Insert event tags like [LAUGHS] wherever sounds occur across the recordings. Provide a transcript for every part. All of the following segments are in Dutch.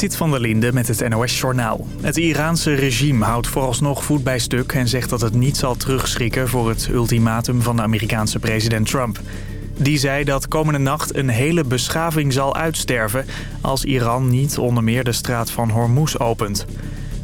Zit van der Linde met het NOS-journaal. Het Iraanse regime houdt vooralsnog voet bij stuk... en zegt dat het niet zal terugschrikken voor het ultimatum van de Amerikaanse president Trump. Die zei dat komende nacht een hele beschaving zal uitsterven... als Iran niet onder meer de straat van Hormuz opent.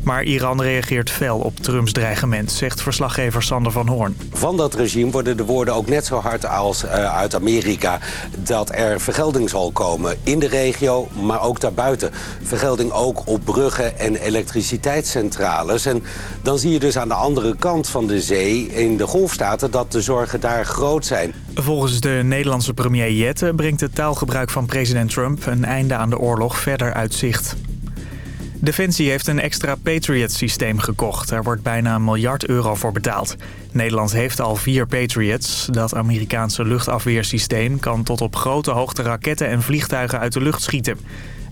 Maar Iran reageert fel op Trumps dreigement, zegt verslaggever Sander van Hoorn. Van dat regime worden de woorden ook net zo hard als uh, uit Amerika... dat er vergelding zal komen in de regio, maar ook daarbuiten. Vergelding ook op bruggen en elektriciteitscentrales. En dan zie je dus aan de andere kant van de zee, in de golfstaten... dat de zorgen daar groot zijn. Volgens de Nederlandse premier Jette brengt het taalgebruik van president Trump... een einde aan de oorlog verder uit zicht. Defensie heeft een extra Patriot-systeem gekocht. Er wordt bijna een miljard euro voor betaald. Nederland heeft al vier Patriots. Dat Amerikaanse luchtafweersysteem kan tot op grote hoogte raketten en vliegtuigen uit de lucht schieten.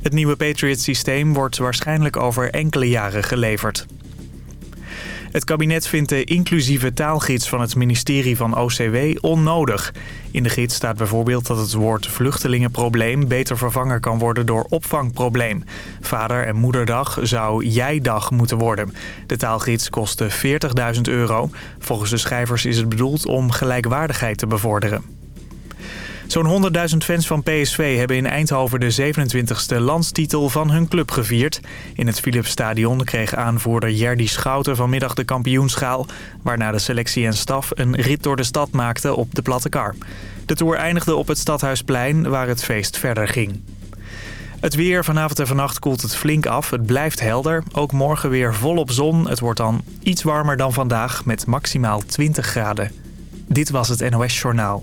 Het nieuwe Patriot-systeem wordt waarschijnlijk over enkele jaren geleverd. Het kabinet vindt de inclusieve taalgids van het ministerie van OCW onnodig. In de gids staat bijvoorbeeld dat het woord vluchtelingenprobleem beter vervangen kan worden door opvangprobleem. Vader- en moederdag zou jijdag moeten worden. De taalgids kostte 40.000 euro. Volgens de schrijvers is het bedoeld om gelijkwaardigheid te bevorderen. Zo'n 100.000 fans van PSV hebben in Eindhoven de 27e landstitel van hun club gevierd. In het Philipsstadion kreeg aanvoerder Jerdy Schouten vanmiddag de kampioenschaal... waarna de selectie en staf een rit door de stad maakten op de platte kar. De tour eindigde op het Stadhuisplein waar het feest verder ging. Het weer vanavond en vannacht koelt het flink af. Het blijft helder. Ook morgen weer volop zon. Het wordt dan iets warmer dan vandaag met maximaal 20 graden. Dit was het NOS Journaal.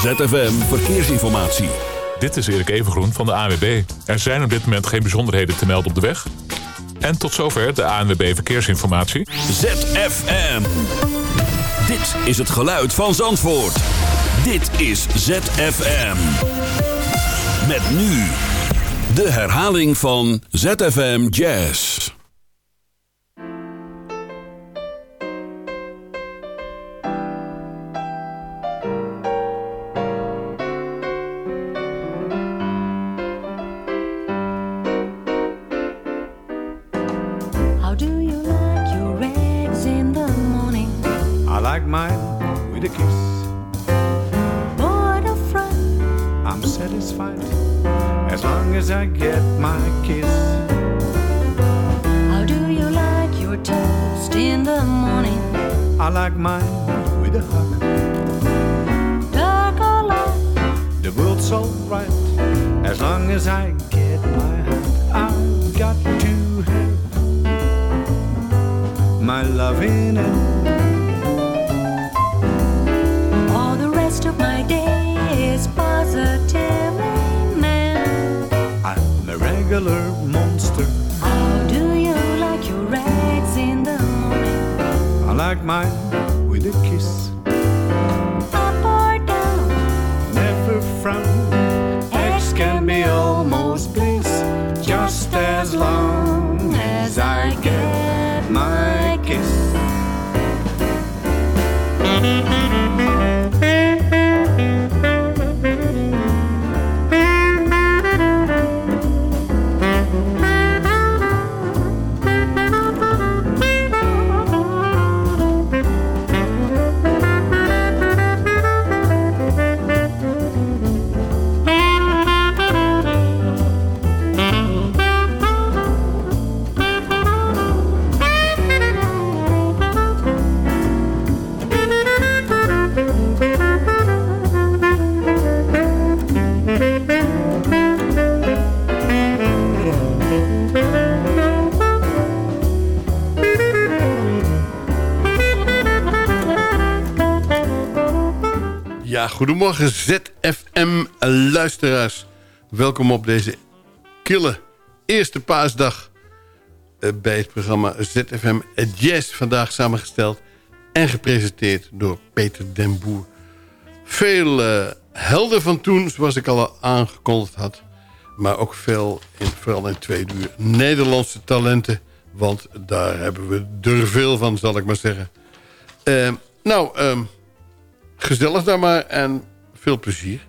ZFM Verkeersinformatie. Dit is Erik Evengroen van de ANWB. Er zijn op dit moment geen bijzonderheden te melden op de weg. En tot zover de ANWB Verkeersinformatie. ZFM. Dit is het geluid van Zandvoort. Dit is ZFM. Met nu de herhaling van ZFM Jazz. Goedemorgen ZFM-luisteraars. Welkom op deze kille eerste paasdag... Eh, bij het programma ZFM Jazz. Vandaag samengesteld en gepresenteerd door Peter den Boer. Veel uh, helden van toen, zoals ik al aangekondigd had. Maar ook veel, in, vooral in tweede uur, Nederlandse talenten. Want daar hebben we er veel van, zal ik maar zeggen. Nou... Um, gezellig daar maar en veel plezier.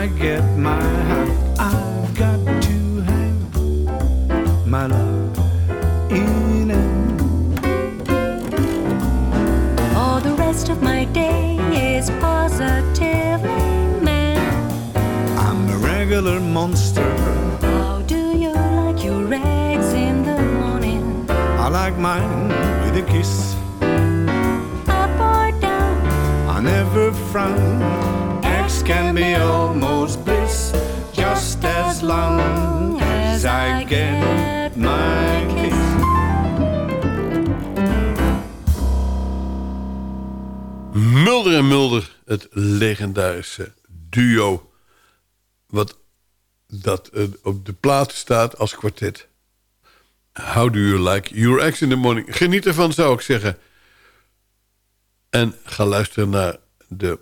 I get my hug. Staat als kwartet. How do you like your ex in the morning? Geniet ervan, zou ik zeggen. En ga luisteren naar de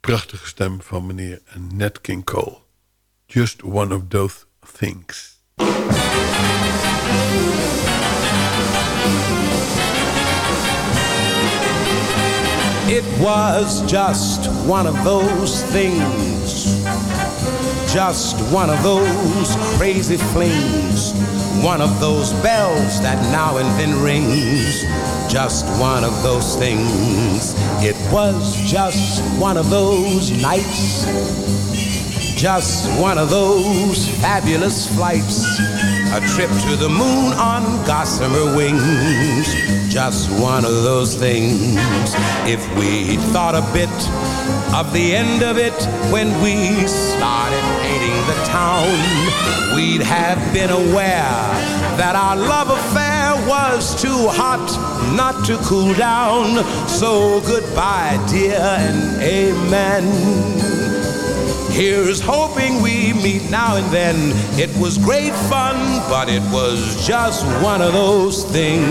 prachtige stem van meneer Nat King Cole. Just one of those things. It was just one of those things. Just one of those crazy flings. One of those bells that now and then rings. Just one of those things. It was just one of those nights. Just one of those fabulous flights. A trip to the moon on gossamer wings. Just one of those things. If we thought a bit of the end of it when we started painting the town, we'd have been aware that our love affair was too hot not to cool down. So goodbye, dear, and amen. Here's hoping we meet now and then. It was great fun, but it was just one of those things.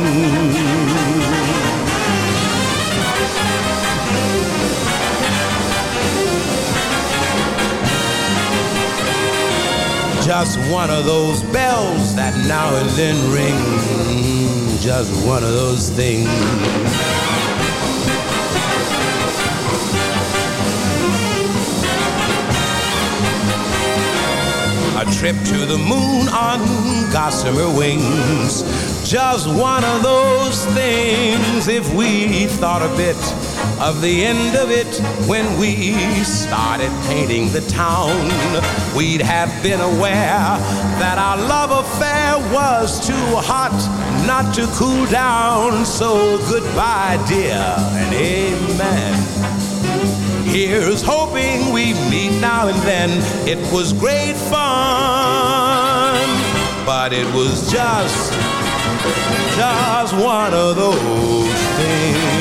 Just one of those bells that now and then ring. Just one of those things. Trip to the moon on gossamer wings. Just one of those things. If we thought a bit of the end of it when we started painting the town, we'd have been aware that our love affair was too hot not to cool down. So goodbye, dear, and amen. Here's hoping we meet now and then. It was great fun, but it was just, just one of those things.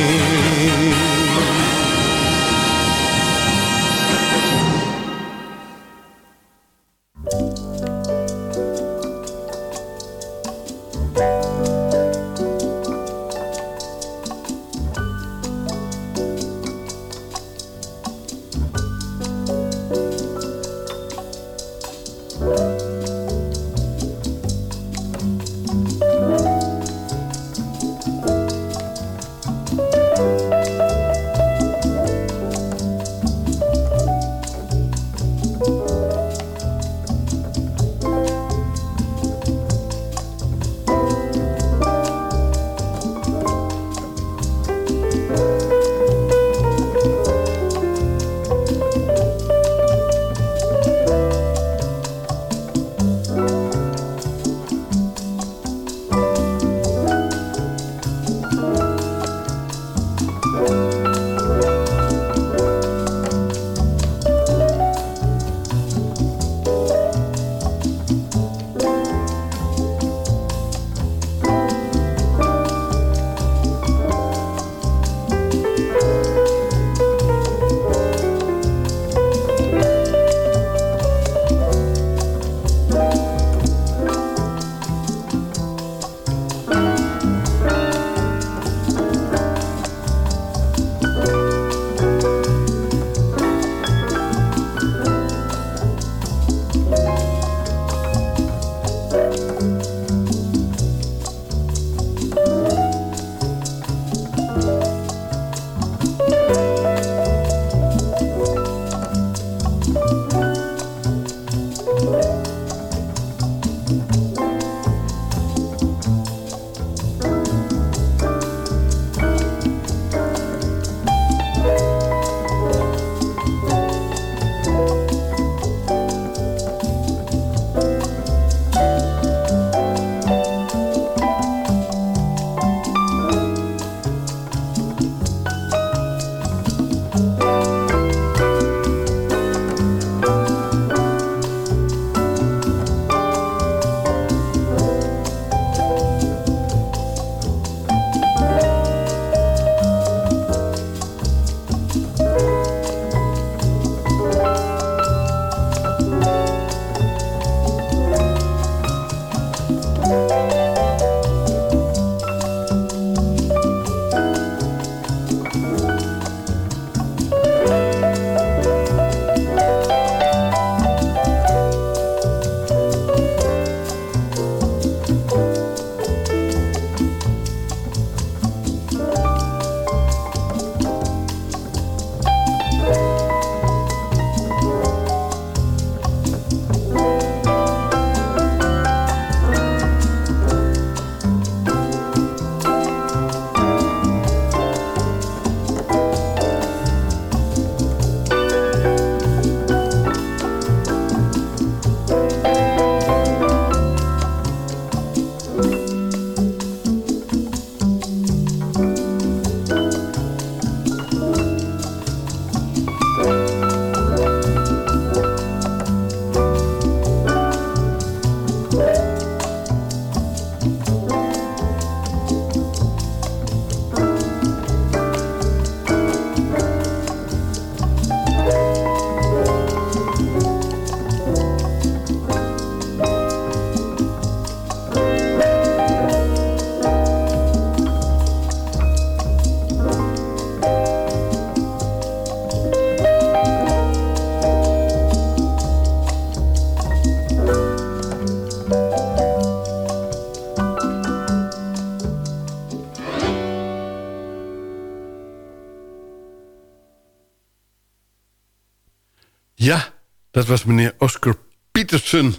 Dat was meneer Oscar Peterson.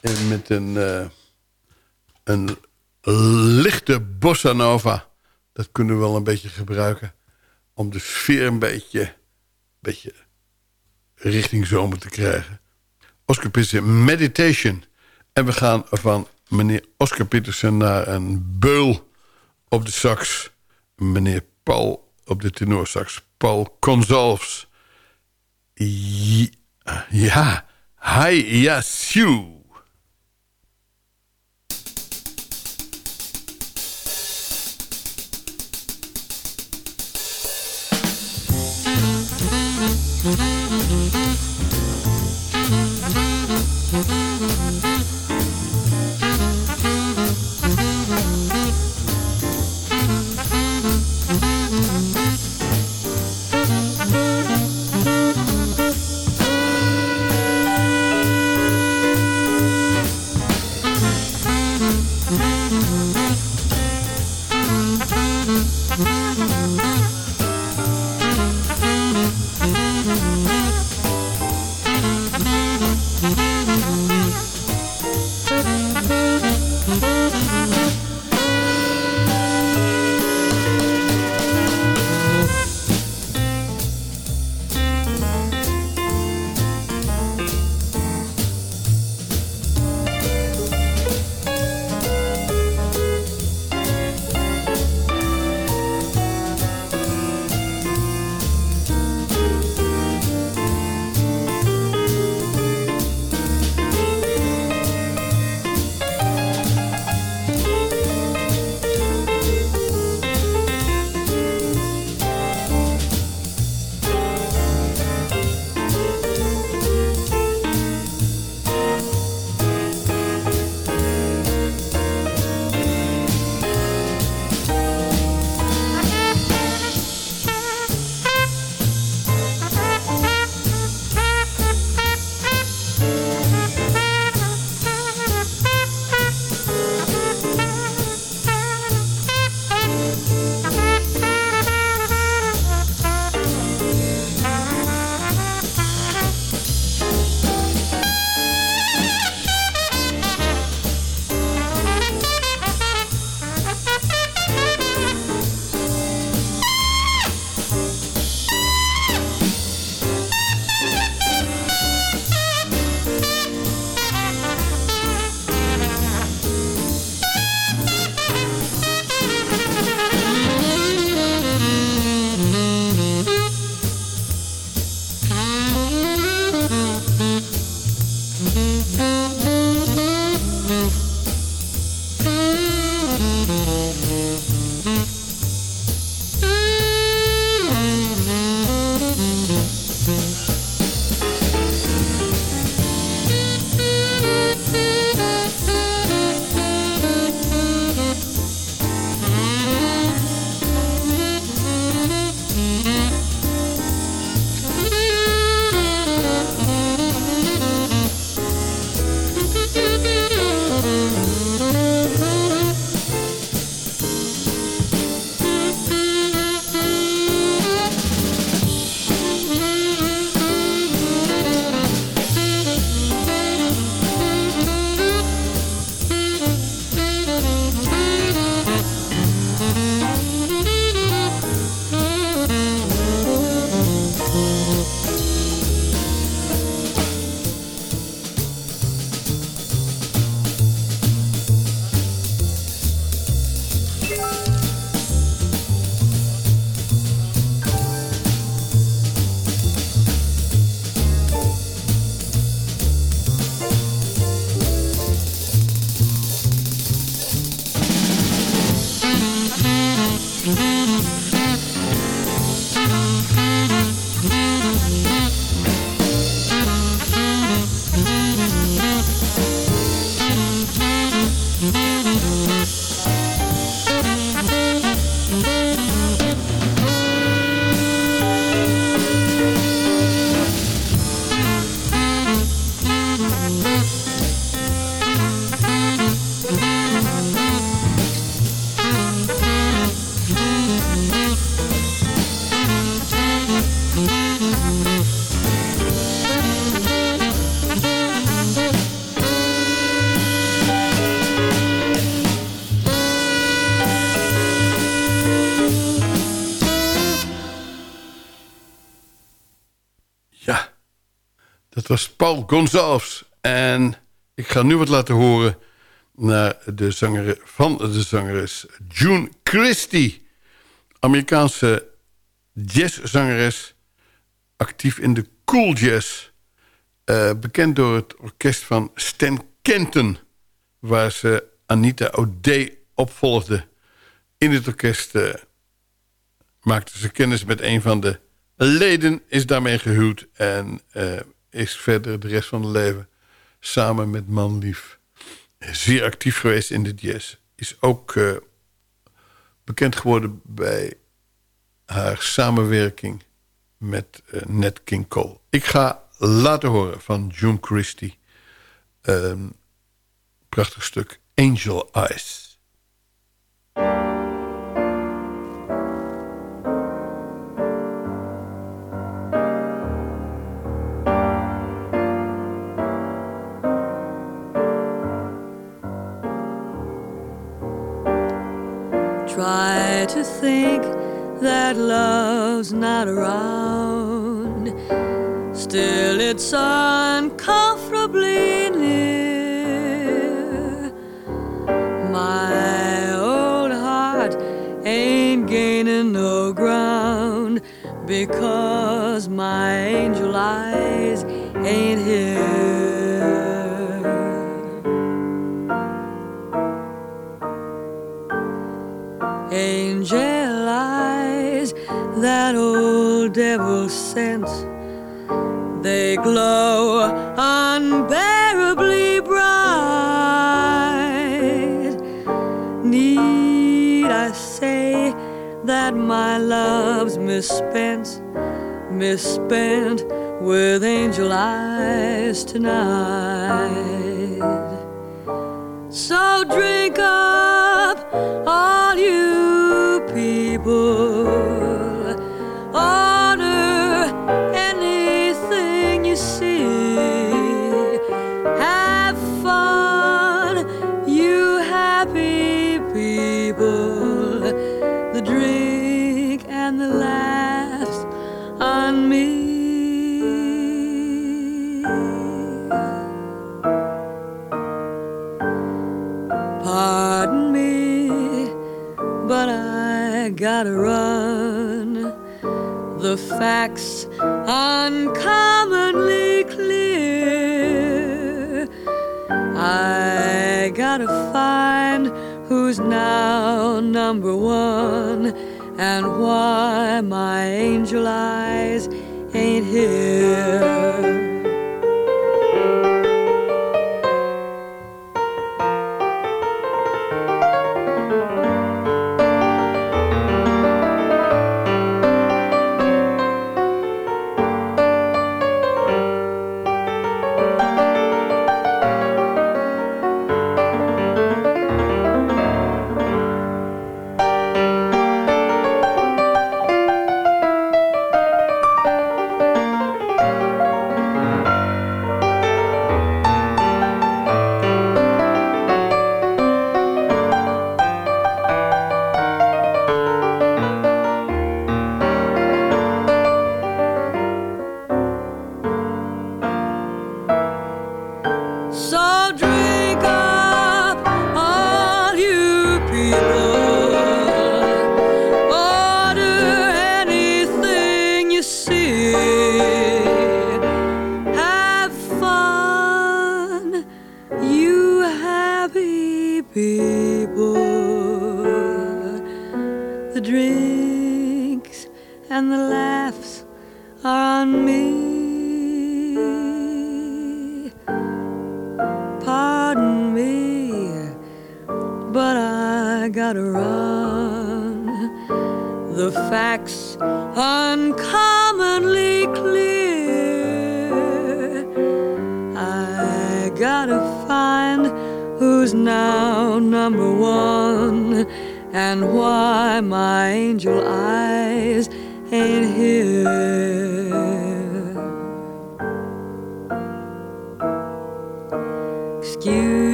En met een, uh, een lichte bossa nova. Dat kunnen we wel een beetje gebruiken. Om de sfeer een beetje, beetje richting zomer te krijgen. Oscar Peterson, Meditation. En we gaan van meneer Oscar Peterson naar een beul op de sax. Meneer Paul op de tenorsax. Paul Gonzalves. Ja, hi, ja, Sue. Mm-hmm. Was Paul Gonzalves. En ik ga nu wat laten horen naar de zanger, van de zangeres June Christie. Amerikaanse jazzzangeres, actief in de cool jazz. Uh, bekend door het orkest van Stan Kenton... waar ze Anita O'Day opvolgde. In het orkest uh, maakte ze kennis met een van de leden... is daarmee gehuwd en uh, is verder de rest van het leven... samen met Manlief zeer actief geweest in de jazz. Is ook bekend geworden bij haar samenwerking met uh, Nat King Cole. Ik ga laten horen van June Christie. Um, prachtig stuk Angel Eyes. To think that love's not around. Still, it's uncomfortably near. My old heart ain't gaining no ground because my angel eyes ain't here. That old devil sense, they glow unbearably bright. Need I say that my love's misspent, misspent with angel eyes tonight? So drink up, all you people. Facts uncommonly clear. I gotta find who's now number one and why my angel eyes ain't here.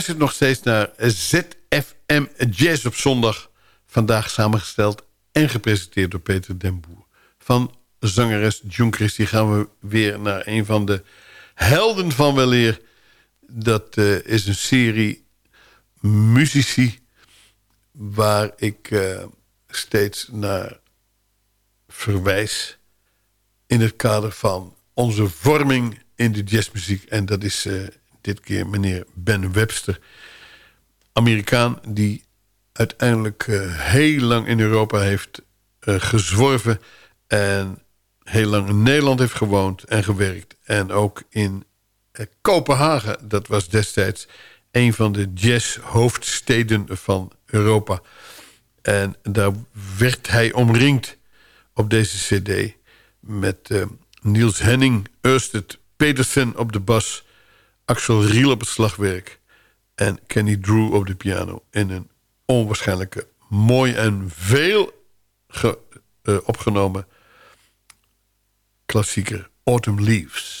Luistert nog steeds naar ZFM Jazz op zondag. Vandaag samengesteld en gepresenteerd door Peter Den Boer. Van zangeres June Christie gaan we weer naar een van de helden van weleer. Dat uh, is een serie muzici waar ik uh, steeds naar verwijs... in het kader van onze vorming in de jazzmuziek. En dat is uh, dit keer meneer Ben Webster. Amerikaan die uiteindelijk uh, heel lang in Europa heeft uh, gezworven. En heel lang in Nederland heeft gewoond en gewerkt. En ook in Kopenhagen, dat was destijds een van de jazzhoofdsteden van Europa. En daar werd hij omringd op deze cd met Niels Henning, Ørsted Petersen op de bas, Axel Riel op het slagwerk en Kenny Drew op de piano. In een onwaarschijnlijke, mooi en veel eh, opgenomen klassieke Autumn Leaves.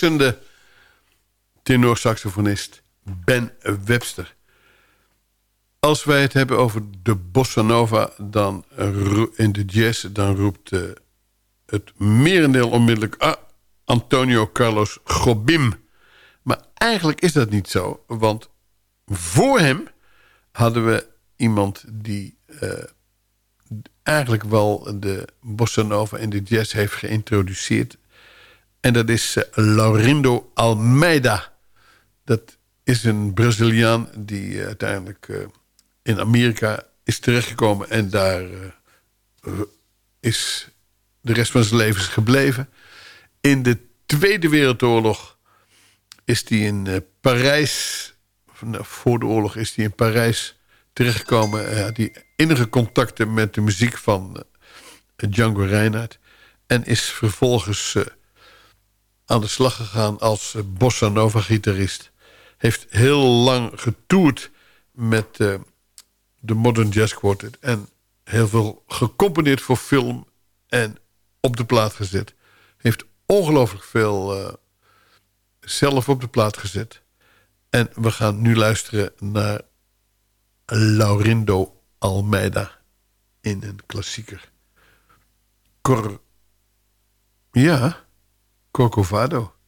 beslissende tenorsaxofonist Ben Webster. Als wij het hebben over de bossa nova dan, in de jazz... dan roept uh, het merendeel onmiddellijk... Ah, Antonio Carlos Gobim. Maar eigenlijk is dat niet zo. Want voor hem hadden we iemand die... Uh, eigenlijk wel de bossa nova in de jazz heeft geïntroduceerd. En dat is uh, Laurindo Almeida. Dat is een Braziliaan die uh, uiteindelijk uh, in Amerika is terechtgekomen... en daar is de rest van zijn leven gebleven. In de Tweede Wereldoorlog is hij in Parijs... voor de oorlog is hij in Parijs terechtgekomen. Hij had die enige contacten met de muziek van Django Reinhardt... en is vervolgens aan de slag gegaan als bossa nova gitarist. Heeft heel lang getoerd met uh, de Modern Jazz Quartet. En heel veel gecomponeerd voor film en op de plaat gezet. Heeft ongelooflijk veel uh, zelf op de plaat gezet. En we gaan nu luisteren naar Laurindo Almeida in een klassieker. Cor... Ja... Corcovado.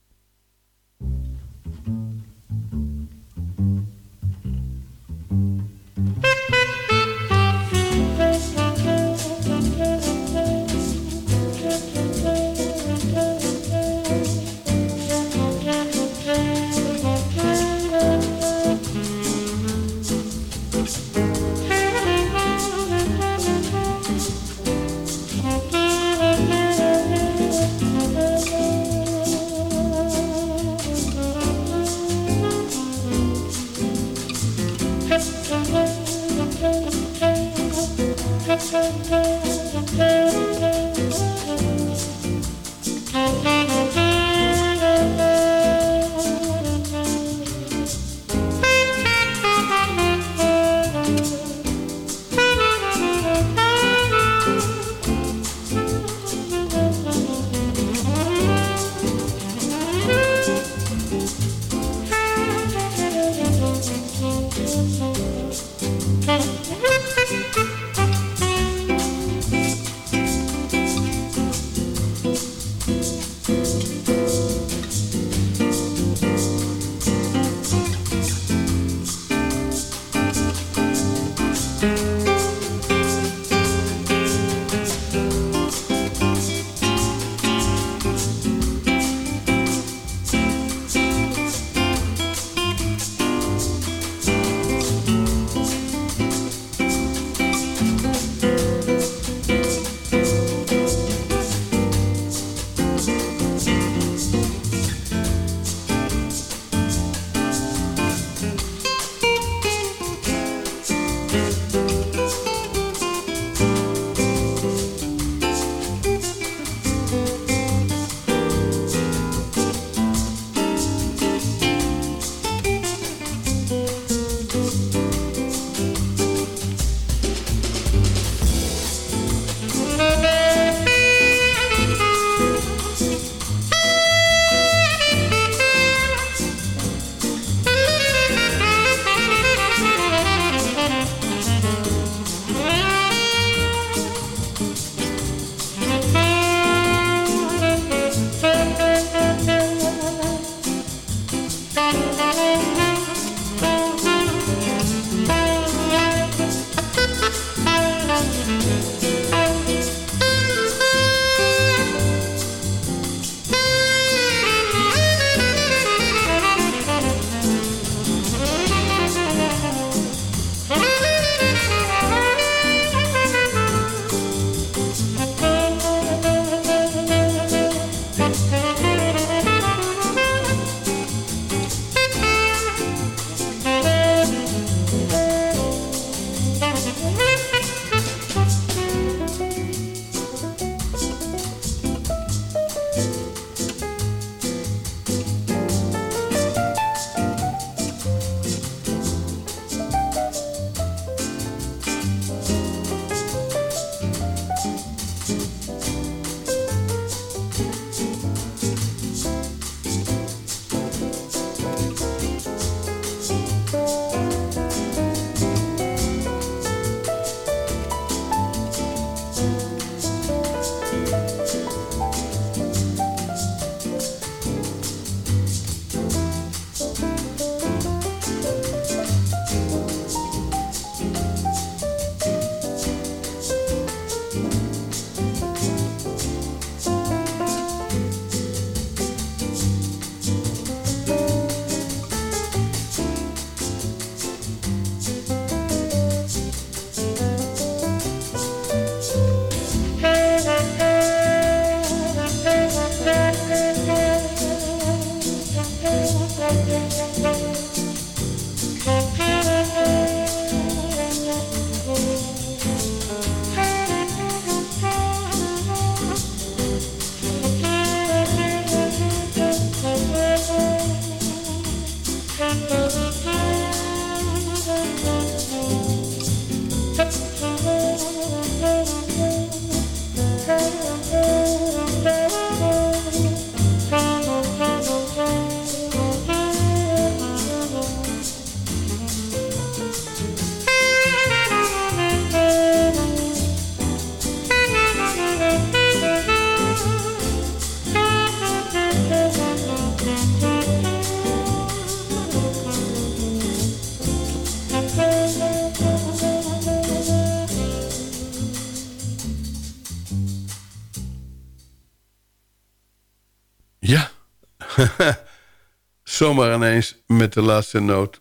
Zomaar ineens met de laatste noot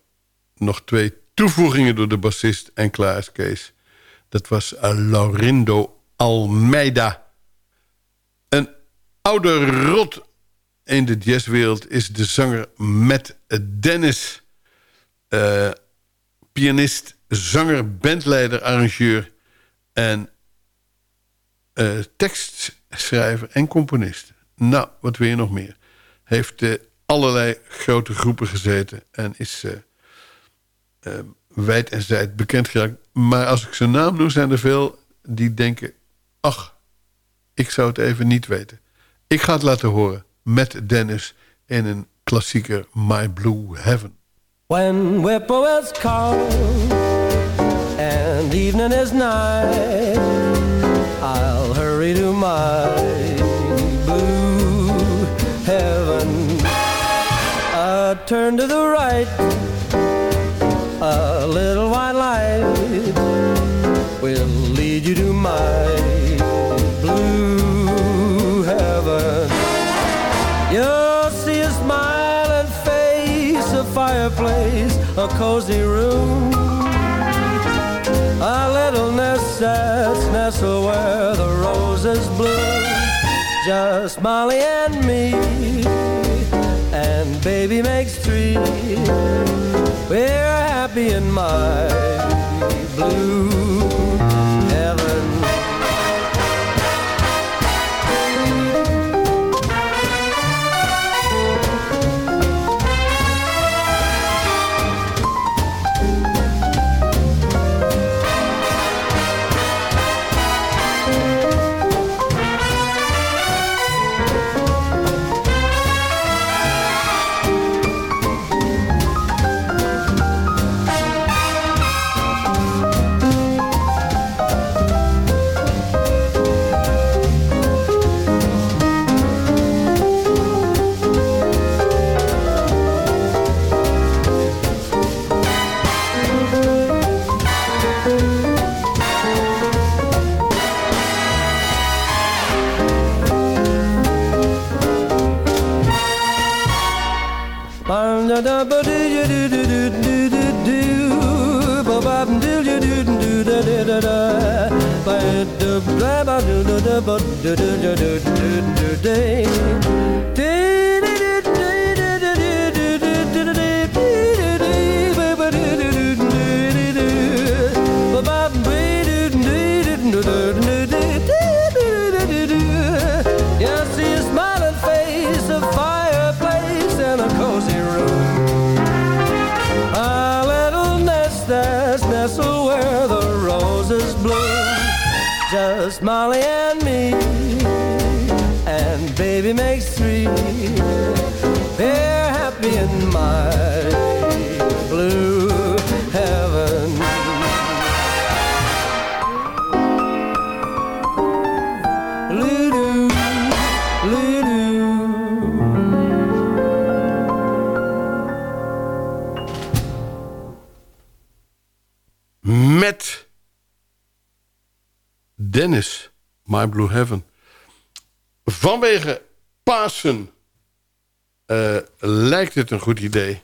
nog twee toevoegingen door de bassist en klaar is Kees. Dat was Laurindo Almeida. Een oude rot in de jazzwereld is de zanger Matt Dennis. Uh, pianist, zanger, bandleider, arrangeur en uh, tekstschrijver en componist. Nou, wat wil je nog meer? Heeft uh, allerlei grote groepen gezeten en is wijd en zijd bekend geraakt. Maar als ik zijn naam noem, zijn er veel die denken... ach, ik zou het even niet weten. Ik ga het laten horen met Dennis in een klassieker My Blue Heaven. When whippoorwills call and evening is nigh, I'll hurry to my turn to the right, a little white light will lead you to my blue heaven. You'll see a smiling face, a fireplace, a cozy room. A little nest that's nestled where the roses bloom. Just Molly and me, and baby makes three. We're happy in my blue heaven. Blue Heaven. Vanwege Pasen eh, lijkt het een goed idee...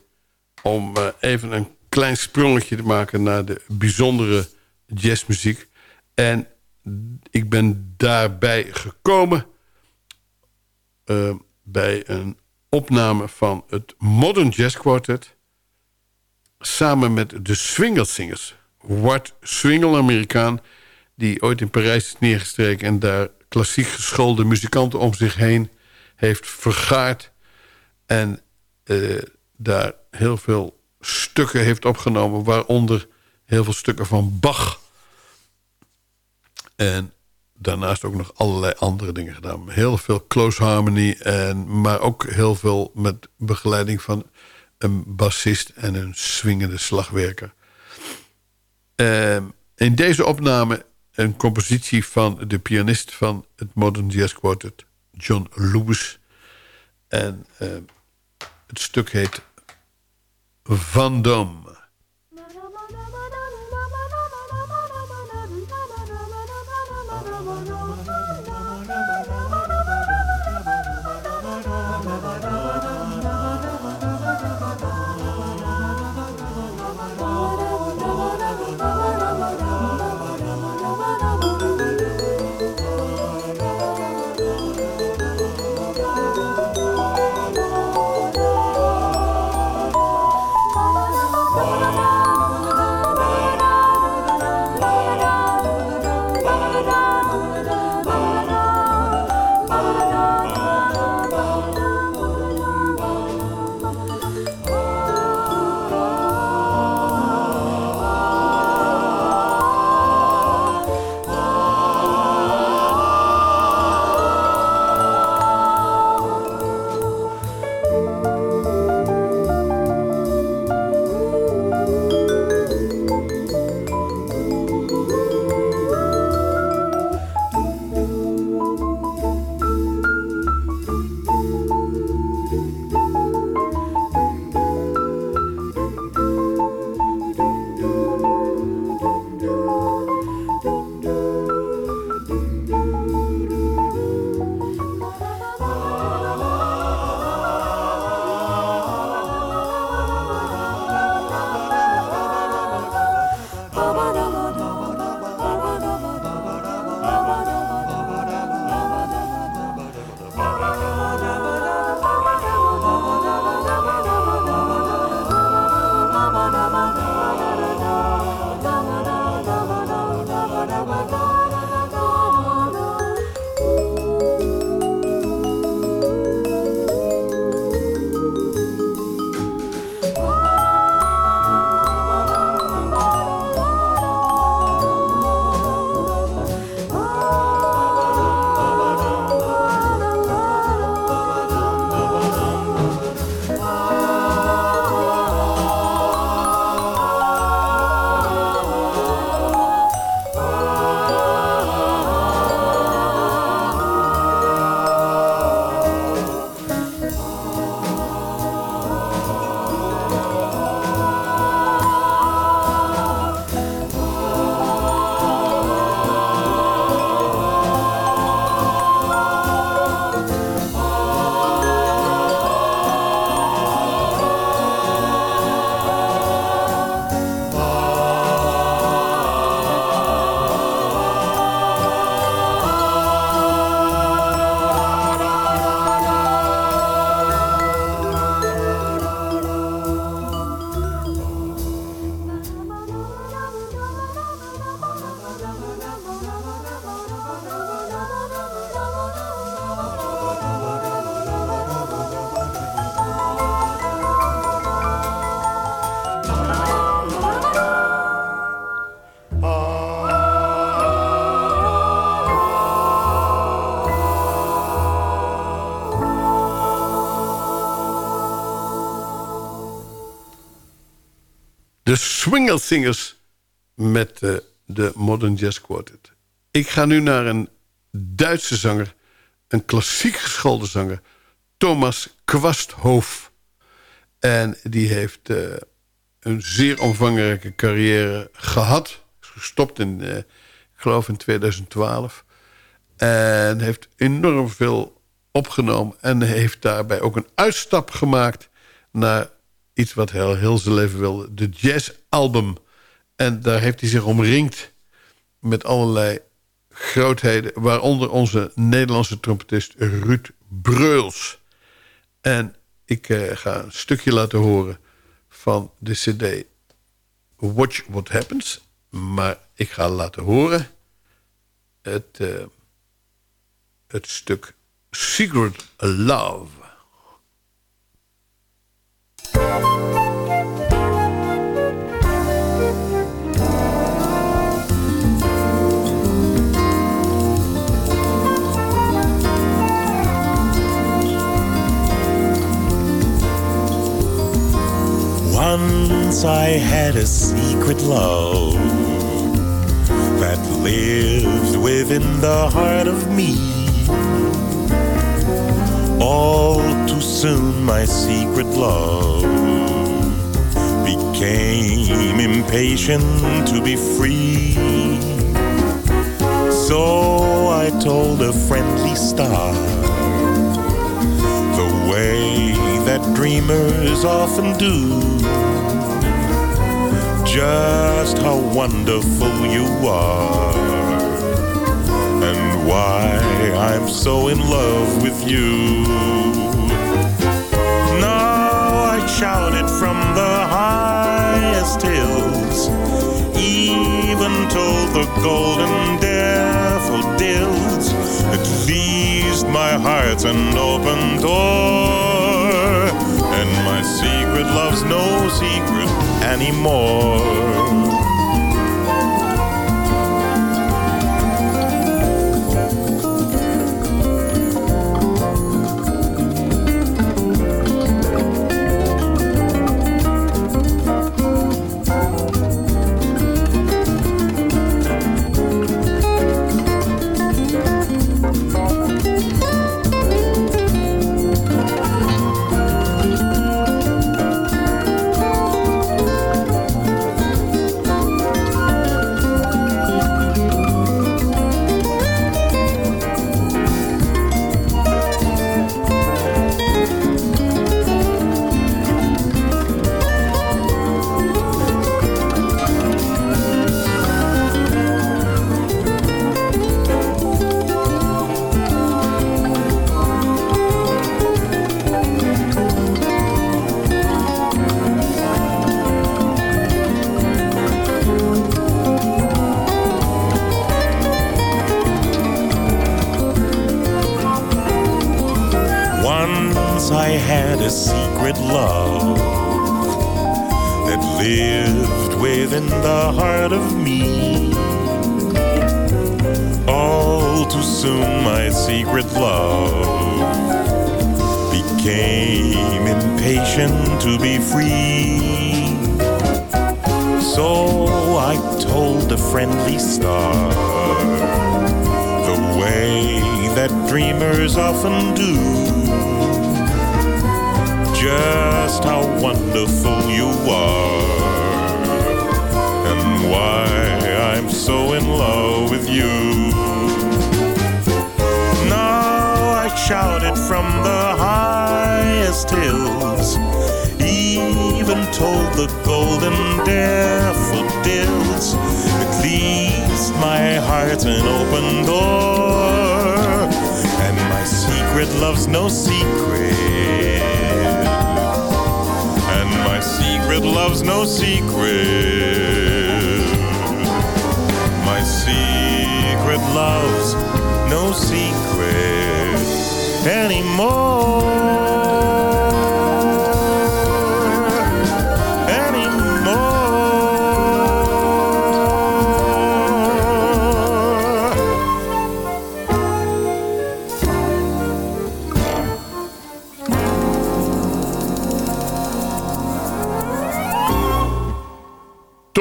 om eh, even een klein sprongetje te maken... naar de bijzondere jazzmuziek. En ik ben daarbij gekomen... eh, bij een opname van het Modern Jazz Quartet... samen met de Swingle Singers. Wart Swingle, Amerikaan... die ooit in Parijs is neergestreken... en daar klassiek geschoolde muzikanten om zich heen heeft vergaard... en eh, daar heel veel stukken heeft opgenomen... waaronder heel veel stukken van Bach... En daarnaast ook nog allerlei andere dingen gedaan. Heel veel close harmony, en, maar ook heel veel met begeleiding van een bassist en een swingende slagwerker. Ehm, in deze opname een compositie van de pianist van het Modern Jazz Quartet, John Lewis. En ehm, het stuk heet Van Dome. De Swingle Singers met uh, de Modern Jazz Quartet. Ik ga nu naar een Duitse zanger, een klassiek geschoolde zanger... Thomas Kwasthof. En die heeft uh, een zeer omvangrijke carrière gehad. Is gestopt in, uh, ik geloof in 2012. En heeft enorm veel opgenomen. En heeft daarbij ook een uitstap gemaakt... naar iets wat hij heel zijn leven wilde. De jazzalbum. En daar heeft hij zich omringd met allerlei grootheden. Waaronder onze Nederlandse trompetist Ruud Breuls. En ik uh, ga een stukje laten horen van de cd Watch What Happens. Maar ik ga laten horen het, uh, het stuk Secret Love. Once I had a secret love that lived within the heart of me. All too soon, my secret love became impatient to be free. So I told a friendly star the way that dreamers often do. Just how wonderful you are, and why I'm so in love with you. Now I shout it from the highest hills, even told the golden daffodils. At least my heart's an open door, and my secret love's no secret anymore.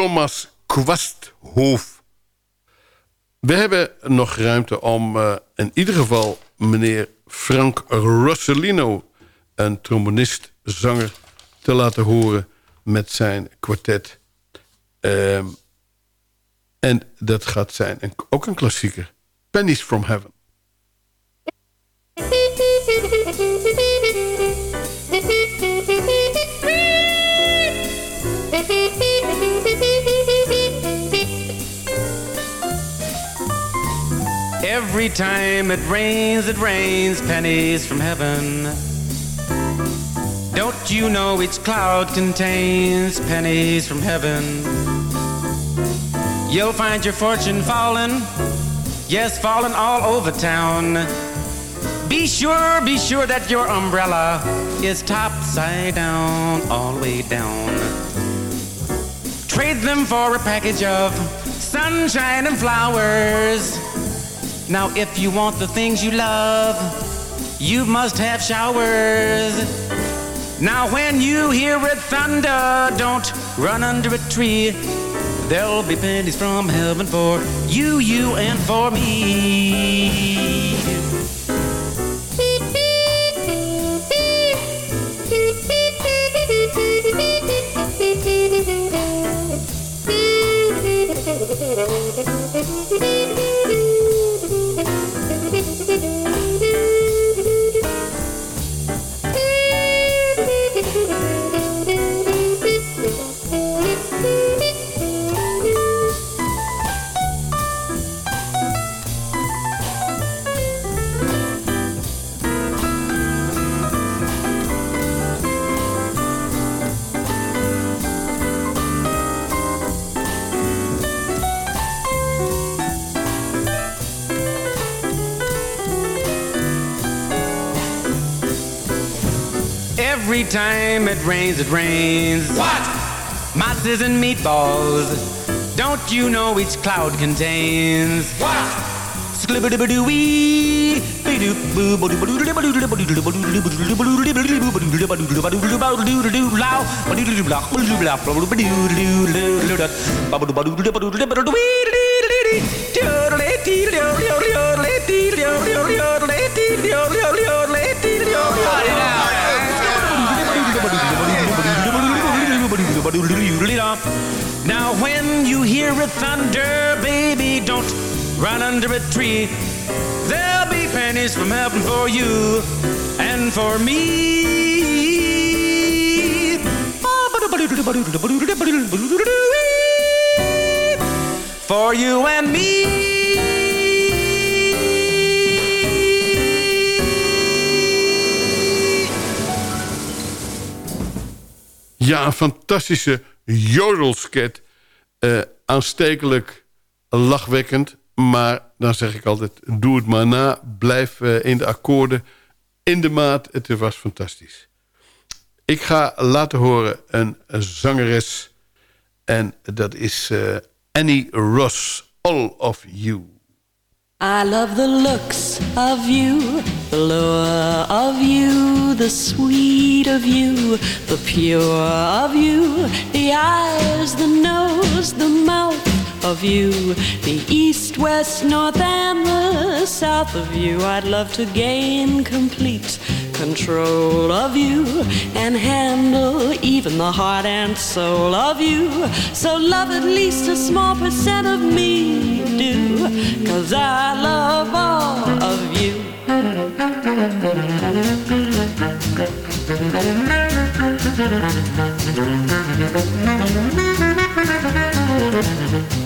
Thomas Kwasthof. We hebben nog ruimte om uh, in ieder geval meneer Frank Rossellino... een trombonist, zanger, te laten horen met zijn kwartet. Uh, en dat gaat zijn ook een klassieker. Pennies from Heaven. Every time it rains, it rains pennies from heaven. Don't you know each cloud contains pennies from heaven? You'll find your fortune falling, yes, falling all over town. Be sure, be sure that your umbrella is topside down, all the way down. Trade them for a package of sunshine and flowers. Now, if you want the things you love, you must have showers. Now, when you hear it thunder, don't run under a tree. There'll be pennies from heaven for you, you, and for me. [LAUGHS] time it rains, it rains. What? Matzahs and meatballs. Don't you know each cloud contains? What? Sklibbidibidoo-wee. Now, when you hear a thunder, baby, don't run under a tree. There'll be pennies from heaven for you and for me. For you and me. Ja, een fantastische jodelsket. Uh, aanstekelijk lachwekkend. Maar dan zeg ik altijd, doe het maar na. Blijf uh, in de akkoorden, in de maat. Het was fantastisch. Ik ga laten horen een, zangeres. En dat is uh, Annie Ross, All of You. I love the looks of you, the lure of you, the sweet of you, the pure of you, the eyes, the nose, the mouth of you. The east, west, north, and the south of you. I'd love to gain complete control of you and handle even the heart and soul of you. So love at least a small percent of me, do. Cause I love all of you. [LAUGHS]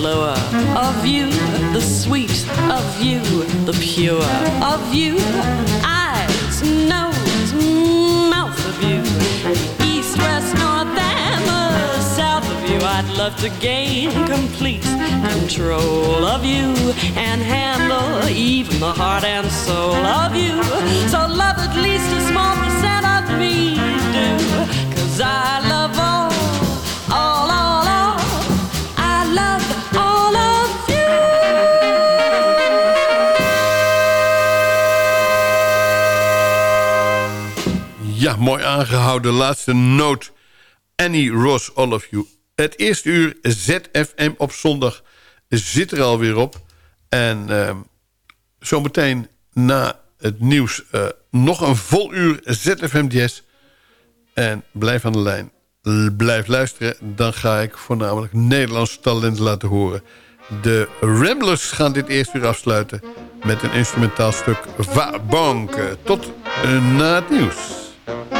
lower of you, the sweet of you, the pure of you, eyes, nose, mouth of you, east, west, north, and the south of you. I'd love to gain complete control of you and handle even the heart and soul of mooi aangehouden. Laatste noot. Annie Ross, all of you. Het eerste uur ZFM op zondag zit er alweer op. En uh, zometeen na het nieuws uh, nog een vol uur ZFM Jazz. En blijf aan de lijn. Blijf luisteren. Dan ga ik voornamelijk Nederlands talent laten horen. De Ramblers gaan dit eerste uur afsluiten... met een instrumentaal stuk Va. Tot uh, na het nieuws. Thank you.